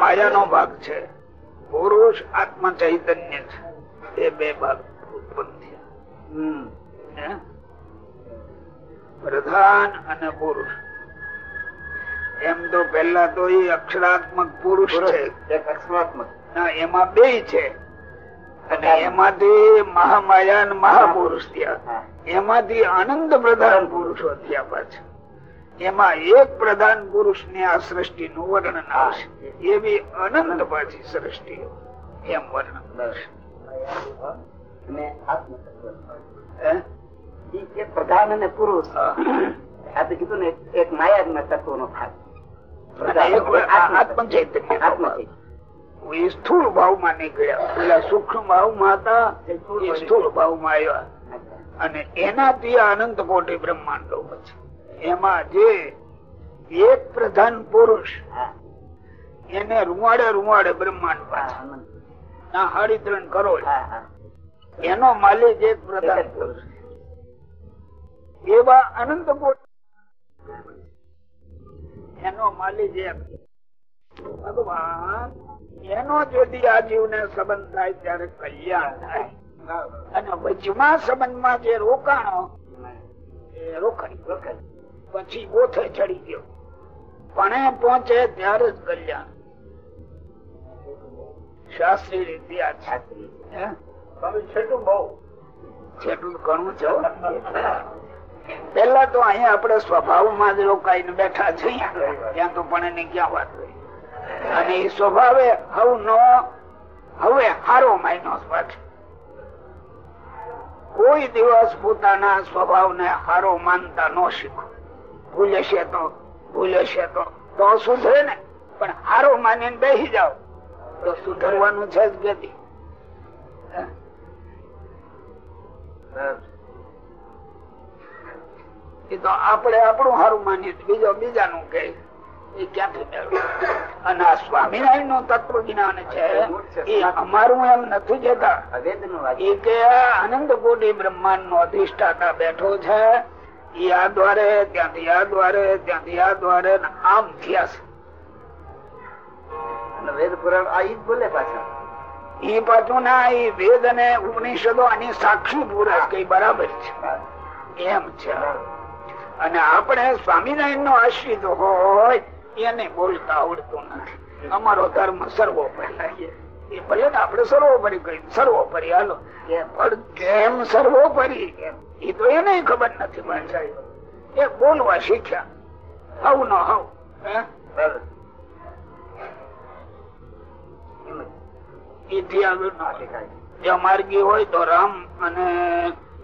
Speaker 2: ભાગ છે. પુરુષ આત્મ ચૈતન્ય છે. એ બે ભાગ ઉત્પન્ન થયા. પ્રધાન અને પુરુષ. એમ તો પેલા તો એ અક્ષરાત્મક પુરુષ છે.
Speaker 3: અક્ષરાત્મક.
Speaker 2: એમાં બે છે. અને એમાંથી મહામાયા અને મહાપુરુષ થયા. એમાંથી આનંદ પ્રધાન પુરુષો થયા પાછા. એમાં એક પ્રધાન પુરુષ ને આ સૃષ્ટિ નું વર્ણન આવશે. એવી અનંત પાછી સૃષ્ટિ એમ વર્ણન
Speaker 3: એક પ્રધાન અને પુરુષ. આ તો કીધું ને એક માયા તત્વ નો ભાગ.
Speaker 2: એ સ્થૂળ ભાવમાં નીકળ્યા. પેલા સૂક્ષ્મ ભાવમાં હતા એ સ્થૂળ ભાવમાં આવ્યા. અને એનાથી અનંત કોટી બ્રહ્માંડો પછી. એમાં જે એક પ્રધાન પુરુષ એને રૂવાડે રૂવાડે બ્રહ્માંડ. ના સાડી ત્રણ કરોડ
Speaker 3: હા, હા.
Speaker 2: એનો માલિક એક પ્રધાન પુરુષ.
Speaker 3: પુરુષ.
Speaker 2: એવા અનંત કોટી એનો માલિક એમ ભગવાન એનો যদি આ જીવને સંબંધ થાય ત્યારે કલ્યાણ થાય અને વચમાં સંબંધમાં જે રોકાણો એ રોકાઈ
Speaker 3: રોકાય.
Speaker 2: પછી ગોથે ચડી ગયો પણ એ પહોંચે ત્યારે જ કલ્યાણ શાસ્ત્રી રીતે આ છાત્રી.
Speaker 3: છેટું બહુ.
Speaker 2: છેટું ઘણું છે. પેલા તો અહીંયા આપણે સ્વભાવમાં જ રોકાઈને બેઠા છીએ ત્યાં તો પણ એની ક્યાં વાત હોય. અને એ સ્વભાવે હવ નો, હવે હારો માયનો પાછો કોઈ દિવસ પોતાના સ્વભાવને હારો માનતા ન શીખો. ભૂલે છે તો, ભૂલે છે તો તો સુધરે ને. પણ હારો માનીને બેસી જાઓ. તો સુધરવાનું છે જ ગતિ? એ તો આપણે આપણું સારું માનીએ બીજો બીજાનું કે એ ક્યાંથી મેળવે? અને આ સ્વામિનારાયણનું તત્વ જ્ઞાન છે એ અમારું એમ નથી જતા.
Speaker 3: આ વેદનું વાક્ય.
Speaker 2: એ કે આનંદ કોટી બ્રહ્માંડ નો અધિષ્ઠાતા બેઠો છે એ આ દ્વારે ત્યાંથી આ દ્વારે ત્યાંથી આ દ્વારે આમ થયા છે.
Speaker 3: વેદ પુરાણ આ ઈ બોલે પાછા?
Speaker 2: એ પાછું ના એ વેદ અને ઉપનિષદો આની સાક્ષી પૂરા કઈ બરાબર છે. એમ છે. અને આપણે સ્વામિનારાયણ નો આશ્રિત હોય, એને બોલતા આવડતું નથી. અમારો ધર્મ સર્વોપરી એ ભલે ને આપડે સર્વોપરી કહ્યું સર્વોપરી હાલો. પણ કેમ સર્વોપરી? એ તો એને ખબર નથી પાછા એ બોલવા શીખ્યા. હવ નો હવ. એથી આગળ હોય તો રામ અને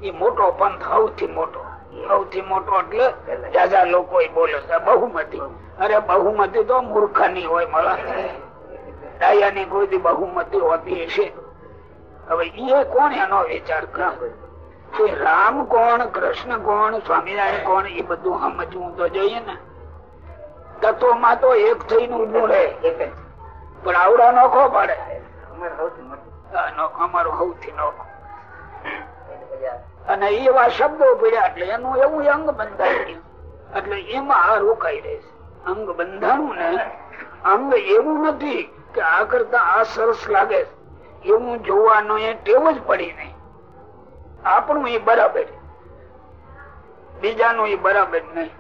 Speaker 2: એ મોટો પંથ સૌથી મોટો. સૌથી મોટો એટલે જાજા લોકો બોલે છે બહુમતી. અરે બહુમતી તો મૂર્ખાની હોય મળે. ડાયાની કોઈ બહુમતી હોતી હશે. હવે એ કોણ એનો વિચાર કે રામ કોણ કૃષ્ણ કોણ સ્વામિનારાયણ કોણ એ બધું સમજવું તો જોઈએ ને. તત્વમાં તો એક થઈને ઉભું રહે. પણ આવડા નોખો પડે.
Speaker 3: અમારો સૌથી.
Speaker 2: નોખો. અને એવા શબ્દો પડ્યા એટલે એનું એવું અંગ બંધાઈ ગયું એટલે એમાં આ રોકાઈ રહેશે અંગ બંધાણું ને અંગ એવું નથી કે આ કરતા આ સરસ લાગે એવું જોવાનું એ ટેવ જ પડી નહીં. આપણું એ બરાબર. બીજાનું એ બરાબર નહીં.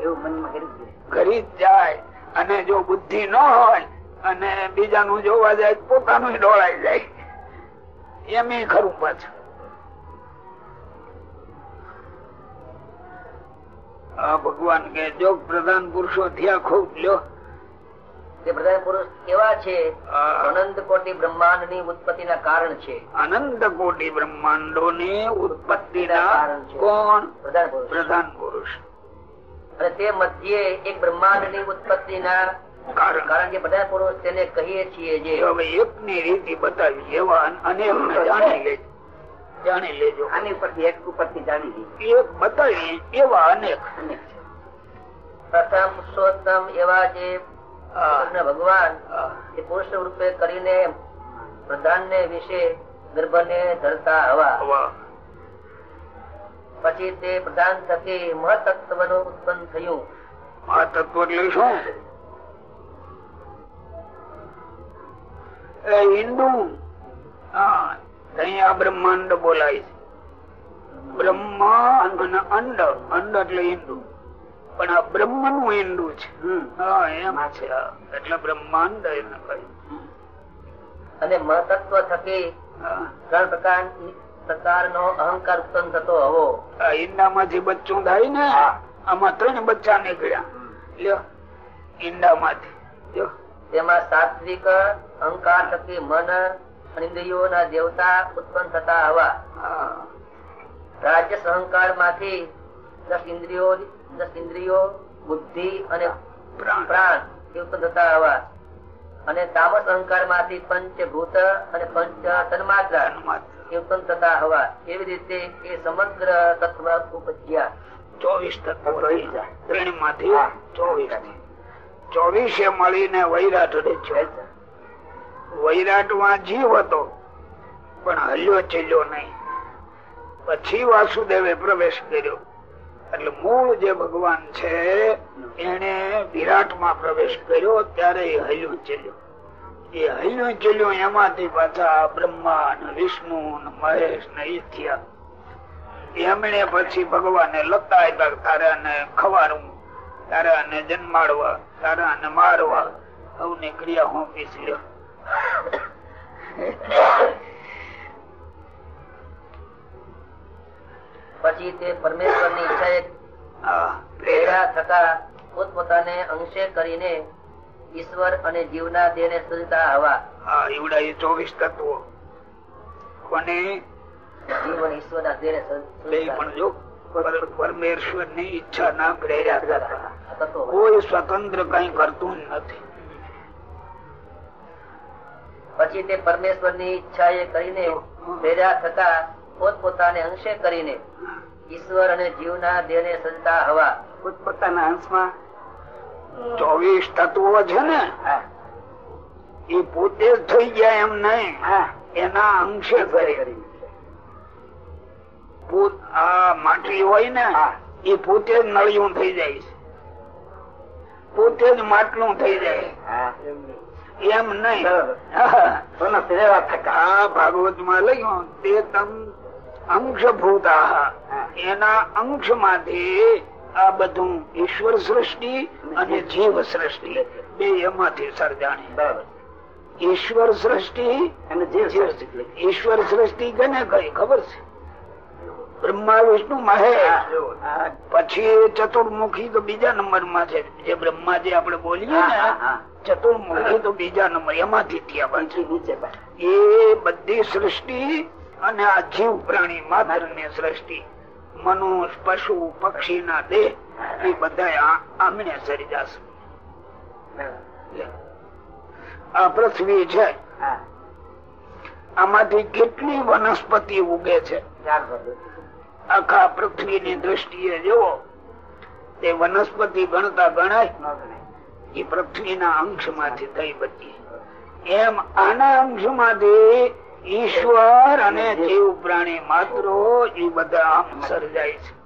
Speaker 3: એવું મનમાં
Speaker 2: ઘરી જાય. અને જો બુદ્ધિ ન હોય અને બીજાનું જોવા જાય પોતાનું ડોળાઈ જાય. એમ ખરું પાછું. ભગવાન કે જો પ્રધાન પુરુષો થયા ખૂબ લ્યો.
Speaker 1: તે પ્રધાન પુરુષ કેવા છે? અનંત કોટી બ્રહ્માંડની ઉત્પત્તિ ના કારણ છે.
Speaker 2: અનંત કોટી બ્રહ્માંડો ની ઉત્પત્તિ કોણ?
Speaker 1: પ્રધાન પુરુષ. અને તે મધ્યે એક બ્રહ્માંડની ઉત્પત્તિ ના
Speaker 2: કારણ.
Speaker 1: કારણ કે પ્રધાન પુરુષ તેને કહીએ છીએ જે
Speaker 2: હવે એક ની રીતિ બતાવી એવા અનેક જાણી લે લેજો. જાણી લેજો.
Speaker 3: આની ઉપરથી એક ઉપરથી જાણી લેજો.
Speaker 2: એક બતાવી એવા અનેક.
Speaker 1: પ્રથમ પુરુષોત્તમ એવા જે ભગવાન એ પુરુષ રૂપે કરીને પ્રધાન ને વિશે ગર્ભ ને ધરતા હવા. પછી તે પ્રધાન થકી મહતત્વનું ઉત્પન્ન થયું.
Speaker 2: મહતત્વ એટલે શું? હિન્દુ. હા. અહીંયા બ્રહ્માંડ બોલાય છે. બ્રહ્મા અને અંડ અંડ એટલે હિન્દુ. પણ આ બ્રહ્મનું હિન્દુ છે. હા એમ છે. એટલે બ્રહ્માંડ એને કહ્યું
Speaker 1: અને મહતત્વ થકી ત્રણ પ્રકાર નો અહંકાર ઉત્પન્ન થતો હવો.
Speaker 2: આ જે બચ્ચું થાય ને આમાં ત્રણ બચ્ચા નીકળ્યા લ્યો ઈંડામાંથી.
Speaker 1: તેમાં સાત્વિક અહંકાર થકી મન ઇન્દ્રિયોના દેવતા ઉત્પન્ન થતા હવા રાજ્ય સહંકારમાંથી દસ ઇન્દ્રિયો દસ ઇન્દ્રિયો બુદ્ધિ અને
Speaker 2: પ્રાણ
Speaker 1: એ ઉત્પન્ન થતા હવા અને તામસ અહંકારમાંથી પંચભૂત અને પંચ તન્માત્રા. એ ઉત્પન્ન થતા હવા એવી રીતે એ સમગ્ર તત્વ ઉપજ્યા.
Speaker 2: ચોવીસ તત્વો
Speaker 3: ચોવીસ જાય. ત્રણમાંથી
Speaker 2: ચોવીસ. ચોવીસે મળીને વૈરાટ રચ્યો વૈરાટમાં જીવ હતો, પણ હલ્યો ચલ્યો નહીં. પછી વાસુદેવે પ્રવેશ કર્યો. એટલે મૂળ જે ભગવાન છે એને વિરાટમાં પ્રવેશ કર્યો, ત્યારે એ હલ્યો ચલ્યો એ હલ્યો ચલ્યો એમાંથી પાછા બ્રહ્મા ને વિષ્ણુ ને મહેશ ને એ એમણે પછી ભગવાને લતા આપ્યા તારા ને ખવારવું તારા ને જન્માડવા તારા ને મારવા. સૌની ક્રિયા હોંપી લ્યો
Speaker 1: પછી તે પરમેશ્વરની
Speaker 2: ઈચ્છા
Speaker 1: પ્રેરણા થતા પોતપોતાને અંશે કરીને ઈશ્વર અને જીવના દેહ ને સજતા હવા
Speaker 2: હા એવડા એ ચોવીસ તત્વો. અને
Speaker 1: જીવ ઈશ્વર ના દેહ
Speaker 2: પણ જો પરમેશ્વરની ઈચ્છા ના પ્રેર્યા કોઈ સ્વતંત્ર કઈ કરતું નથી.
Speaker 1: પછી તે પરમેશ્વરની ઈચ્છા એ કરીને ભેગા થતા પોતપોતાને અંશે કરીને ઈશ્વર અને જીવના દેહ ને સજતા હવા.
Speaker 3: પોતપોતાના અંશમાં
Speaker 2: ચોવીસ તત્વો છે ને એ પોતે જ થઈ ગયા એમ નહીં. એના અંશે કરી આ માટી હોય ને એ પોતે જ નળિયું થઈ જાય છે. પોતે જ માટલું થઈ જાય. એમ નહીં. આ ભાગવતમાં લખ્યું તે તમ અંશભૂત એના અંશમાંથી આ બધું ઈશ્વર સૃષ્ટિ અને જીવ સૃષ્ટિ. બે એમાંથી સર્જાણી
Speaker 3: બરાબર.
Speaker 2: ઈશ્વર સૃષ્ટિ
Speaker 3: અને જીવ
Speaker 2: જીવ.
Speaker 3: સૃષ્ટિ.
Speaker 2: ઈશ્વર સૃષ્ટિ કેને કઈ ખબર છે? બ્રહ્મા વિષ્ણુ મહેશ. પછી ચતુર્મુખી તો બીજા નંબરમાં છે. જે બ્રહ્માજી આપડે બોલીએ ને. ચતુર્મુખી તો બીજા નંબર એમાંથી. એ બધી સૃષ્ટિ અને આ જીવ પ્રાણી માધરની સૃષ્ટિ. મનુષ્ય પશુ પક્ષી ના દેહ એ બધા આમણે સર્જાશે આ પૃથ્વી છે. આમાંથી કેટલી વનસ્પતિ ઉગે છે? આખા પૃથ્વી ની દ્રષ્ટિએ જુઓ તે વનસ્પતિ ગણતા ગણાય. એ પૃથ્વીના અંશમાંથી થઈ બધી. એમ આના અંશમાંથી ઈશ્વર અને જીવ પ્રાણી માત્ર એ બધા આમ સર્જાય છે.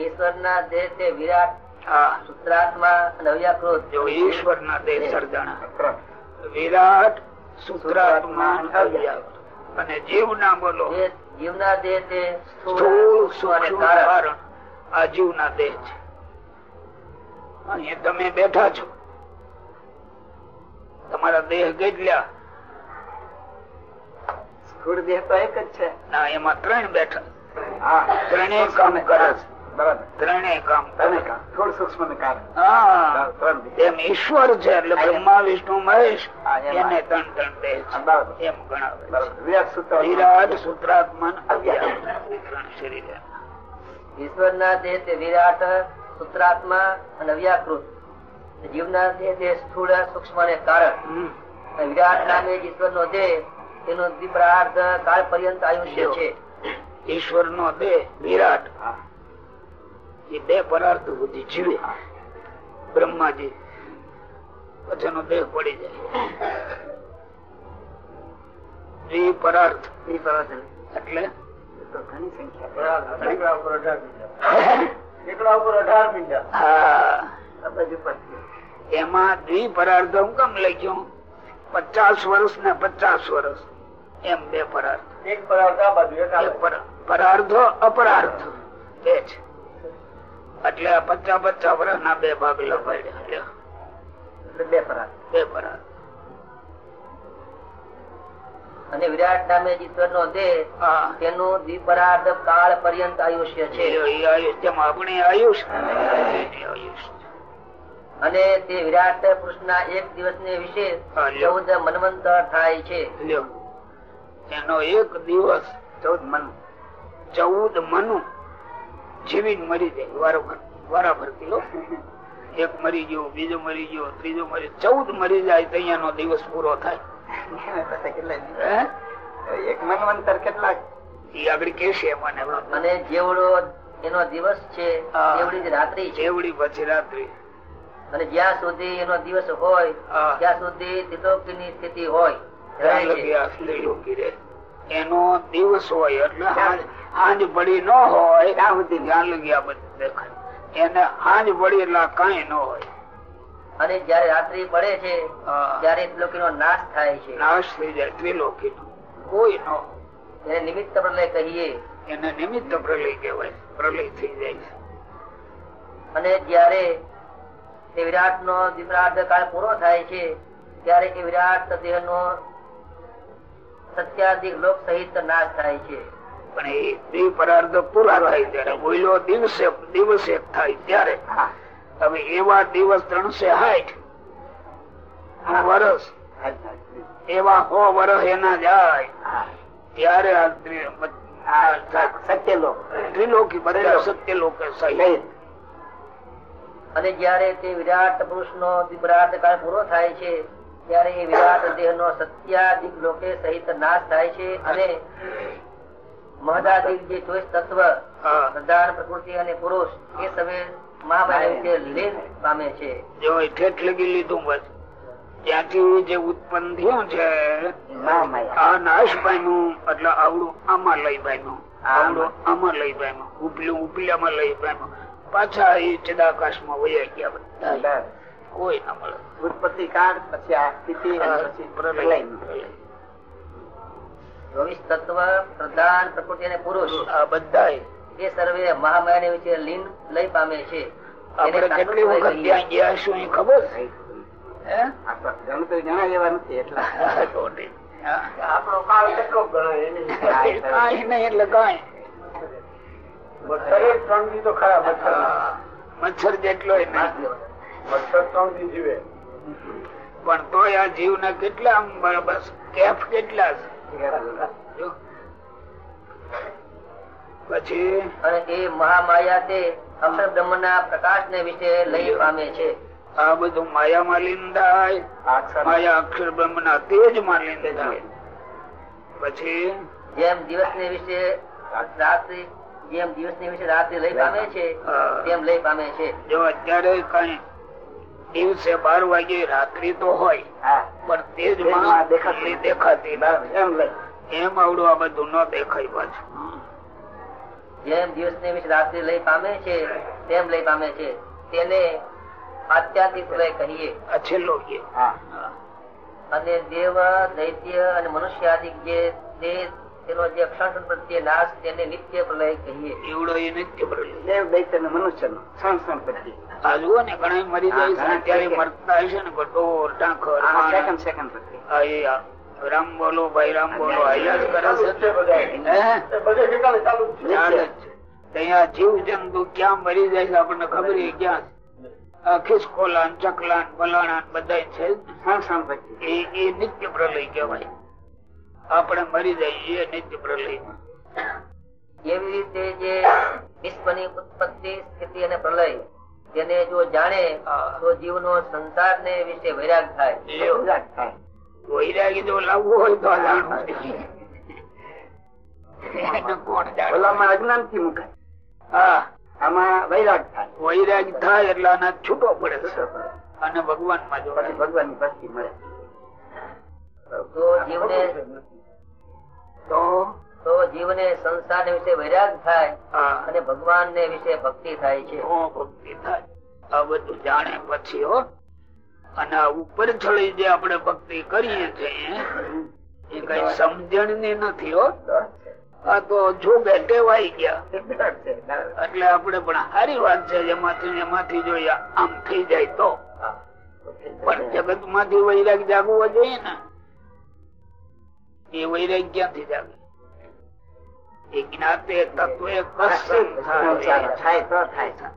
Speaker 1: ઈશ્વર ના દેહ તે વિરાટ સૂત્રાત્મા અને અવ્યાકૃત
Speaker 2: ઈશ્વર ના દેહ સર્જાણા. વિરાટ સૂત્રાત્મા. અને જીવ ના બોલો
Speaker 1: જીવના દેહ તે સ્થૂળ કારણ
Speaker 2: આ જીવ ના દેહ છે. અહીંયા તમે બેઠા છો. તમારા દેહ કેટલા
Speaker 3: સ્થૂળ દેહ તો એક જ છે.
Speaker 2: ના એમાં ત્રણ બેઠા.
Speaker 3: હા
Speaker 2: ત્રણેય કામ કરે છે. ત્રણેય કામ
Speaker 3: ત્રણેય કામ. સ્થૂળ સૂક્ષ્મ ને કારણ.
Speaker 2: હા.
Speaker 3: ત્રણ દેહ.
Speaker 2: એમ ઈશ્વર છે એટલે બ્રહ્મા વિષ્ણુ મહેશ. એને ત્રણ ત્રણ દેહ છે. એમ ગણાવે.
Speaker 3: વિરાટ
Speaker 2: સૂત્રાત્મા ત્રણ શરીર.
Speaker 1: ઈશ્વર ના દેહ તે વિરાટ સૂત્રાત્મા અને અવ્યાકૃત જીવના દેહ તે સ્થૂળ સૂક્ષ્મ અને કારણ વિરાટ નામે ઈશ્વર નો દેહ તેનો દ્વિપ્રાર્ધ કાળ પર્યંત આયુષ્ય છે.
Speaker 2: ઈશ્વર નો દેહ વિરાટ. એ બે પરાર્થ સુધી જીવે. બ્રહ્માજી પછી દેહ પડી જાય. દ્વિપરાર્થ. એટલે
Speaker 3: તો ઘણી સંખ્યા.
Speaker 2: એમાં દ્વિપરાર્ધ હું કેમ લખ્યો પચાસ વર્ષ ને પચાસ વર્ષ. એમ બે પરાર્થ.
Speaker 3: એક પરાર્થ આ બાજુ એક આ
Speaker 2: એક
Speaker 3: બાજુ.
Speaker 2: પર- પરાર્થો અપરાર્થ. બે છે એટલે પચાસ પચાસ વર્ષ ના બે ભાગ
Speaker 3: લખાય. બે પરાર્થ.
Speaker 2: બે પરાર્થ.
Speaker 1: અને વિરાટ નામે ઈશ્વર નો દેહ તેનું દ્વિપરાર્ધ કાળ પર્યંત આયુષ્ય છે.
Speaker 2: આપણે આયુષ
Speaker 1: અને તે વિરાટ પુરુષ ના એક દિવસ ને વિશે. ચૌદ મનવંતર થાય છે.
Speaker 2: એનો એક દિવસ
Speaker 3: ચૌદ મન.
Speaker 2: ચૌદ મનુ જીવી મરી જાય. વારંવાર. વારાફર કિલો. એક મરી ગયો બીજો મરી ગયો ત્રીજો મરી ચૌદ મરી જાય તો અહીંયાનો દિવસ પૂરો થાય. એ આગળ કેશે મને
Speaker 1: અને જેવડો એનો દિવસ છે
Speaker 2: હા.
Speaker 1: રાત્રિ છે.
Speaker 2: જેવડી પછી રાત્રિ.
Speaker 1: અને જ્યાં સુધી એનો દિવસ હોય ત્યાં સુધી ત્રિલોકીની સ્થિતિ હોય.
Speaker 2: એનો દિવસ હોય એટલે આંજ પડી ન હોય
Speaker 3: ત્યાં સુધી
Speaker 2: ધ્યાન લગી આ બધું દેખાય. એને આંજ પડી એટલે કઈ ન હોય.
Speaker 1: અને જયારે રાત્રિ પડે છે
Speaker 2: ત્યારે
Speaker 1: ત્યારે ત્રિલોકીનો નાશ થાય છે.
Speaker 2: નાશ થઈ જાય ત્રિલોકી. કોઈ નો
Speaker 1: એને નિમિત્ત પ્રલય કહીએ.
Speaker 2: એને નિમિત્ત પ્રલય કહેવાય. પ્રલય થઈ જાય છે.
Speaker 1: અને જયારે તે વિરાટ નો દ્વિપરાર્ધ કાળ પૂરો થાય છે ત્યારે એ વિરાટ દેહ નો સત્યાધિક લોક સહિત નાશ થાય છે.
Speaker 2: પણ એ દેહ પદાર્થ પૂરા થાય ત્યારે બોલ્યો દિવસે દિવસે થાય ત્યારે.
Speaker 3: હા.
Speaker 2: હવે એવા દિવસ ત્રણસે હાઠ વર્ષ. એવા હો વર્ષ એના જાય. ત્યારે.
Speaker 1: અને જયારે તે વિરાટ પુરુષ નો વિરાટ કાળ પૂરો થાય છે ત્યારે એ વિરાટ દેહ નો સત્યાધિક લોકે સહિત નાશ થાય છે અને મહદાધિક જે ચોઈસ તત્વ પ્રધાન પ્રકૃતિ અને પુરુષ એ સમય પામે છે.
Speaker 2: જો ઠેઠ લગી લીધું બસ. ત્યાંથી જે ઉત્પન્ન થયું છે આ નાશ પામ્યું એટલે આવડું આમાં લઈ પામ્યું. આવડું આમાં લઈ પામ્યું ઉપલું ઉપલામાં લઈ પામ્યું પાછા એ ચિદાકાશમાં વયા ગયા. કોઈ ના મળે.
Speaker 3: ઉત્પત્તિ કાળ પછી આ સ્થિતિ પછી પ્રલય.
Speaker 1: ચોવીસ તત્વ પ્રધાન પ્રકૃતિ અને પુરુષ.
Speaker 2: આ બધા
Speaker 1: એ સર્વે મહામાયા વિશે લીન લઈ પામે છે.
Speaker 2: આપણે કેટલી વખત ત્યાં ગયા શું એ ખબર છે?
Speaker 3: તો
Speaker 2: તો
Speaker 3: મચ્છર. તો
Speaker 2: જેટલો
Speaker 3: મચ્છર ત્રણ જીવે.
Speaker 2: પણ તોય આ જીવ ના કેટલા બસ કેફ કેટલા છે. પછી?
Speaker 1: અને તે મહામાયા તે અક્ષર બ્રહ્મ ના પ્રકાશ ને વિશે લઈ પામે છે.
Speaker 2: આ બધું માયા માં લીન થાય. માયા અક્ષર બ્રહ્મ ના તેજમાં લીન થાય. પછી?
Speaker 1: જેમ દિવસ ને વિશે રાત્રિ જેમ દિવસ ને વિશે રાત્રિ લઈ પામે છે તેમ લઈ પામે છે.
Speaker 2: જો અત્યારે કઈ દિવસે બાર વાગે રાત્રિ તો હોય પણ
Speaker 3: તેજમાં દેખાતી.
Speaker 2: દેખાતી
Speaker 3: એમ લઈ.
Speaker 2: એમ આવડું આ બધું ન દેખાય પાછું.
Speaker 1: જેમ દિવસ ને રાત્રિ લઈ પામે છે તેમ લઈ પામે છે. તેને આત્યાંતિક લય કહીએ.
Speaker 2: છેલ્લો.
Speaker 1: અને દેવ દૈત્ય અને મનુષ્યાદિક જે દેહ તેનો જે ક્ષણ પ્રત્યે નાશ તેને નિત્ય પ્રલય કહીએ.
Speaker 2: એવડો એ નિત્ય પ્રલય.
Speaker 3: દેવ દૈત્ય અને મનુષ્ય નો ક્ષણ ક્ષણ પછી
Speaker 2: આ જુઓ ને ઘણા મરી જાય છે ત્યારે મરતા હશે ને કઠોર ટાંખર
Speaker 3: સેકન્ડ સેકન્ડ
Speaker 2: આ રામ બોલો ભાઈ રામ બોલો. ત્યાં જીવ જંતુ ક્યાં મરી જાય છે આપણને ખબર ક્યાં ખિસકોલા ચકલા બલાણા બધા છે ને. એ એ નિત્ય પ્રલય કહેવાય. આપણે મરી જાય એ નિત્ય પ્રલય
Speaker 1: એવી રીતે જે વિશ્વની ઉત્પત્તિ સ્થિતિ અને પ્રલય જેને જો જાણે
Speaker 2: તો
Speaker 1: તો જીવનો સંસાર ને વિશે વૈરાગ થાય.
Speaker 3: વૈરાગ થાય.
Speaker 2: વૈરાગી જો લાવવું હોય તો
Speaker 3: ઓલામાં અજ્ઞાનથી મુકાય.
Speaker 2: હા.
Speaker 3: આમાં વૈરાગ થાય.
Speaker 2: વૈરાગ થાય એટલે આના છૂટો પડે છે. અને ભગવાનમાં
Speaker 3: જો ભગવાનની ભક્તિ મળે.
Speaker 1: તો જીવને
Speaker 2: તો?
Speaker 1: તો જીવને સંસાર વિશે વૈરાગ થાય
Speaker 2: હા.
Speaker 1: અને ભગવાન ને વિશે ભક્તિ થાય છે.
Speaker 2: ભક્તિ થાય. આ બધું જાણે પછી હો. અને ઉપર ચડી જે આપણે ભક્તિ કરીએ છીએ એ કઈ સમજણની નથી હો. આ તો જો ટેવાઈ ગયા. એટલે આપણે પણ સારી વાત છે એમાંથી એમાંથી જો આમ થઈ જાય તો. પણ જગતમાંથી વૈરાગ જાગવો જોઈએ ને એ વૈરાગ ક્યાંથી જાગે? એ જ્ઞાતે તત્વે
Speaker 3: કશું થાય.
Speaker 2: થાય.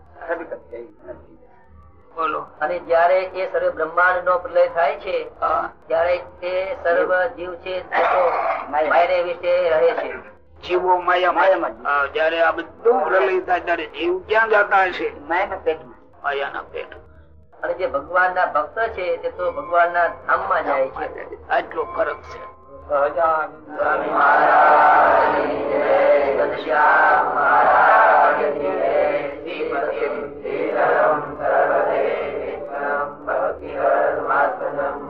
Speaker 2: બોલો.
Speaker 1: અને જયારે એ સર્વ બ્રહ્માંડ નો પ્રલય થાય છે ત્યારે તે સર્વ જીવ છે તે માયરે વિશે રહે છે.
Speaker 2: જીવો માયા
Speaker 3: માયામાં
Speaker 2: જયારે આ બધું પ્રલય થાય ત્યારે જીવ ક્યાં જતા હશે?
Speaker 3: માયાના પેટમાં.
Speaker 2: માયાના પેટ.
Speaker 1: અને જે ભગવાન ના ભક્ત છે તે તો ભગવાન ના ધામમાં જાય છે.
Speaker 2: આટલો ફરક છે.
Speaker 3: સહજાનંદ
Speaker 1: श्रीपतिम् श्रीधरम् सरस्वते विष्णम् भक्तिकरमात्मनम्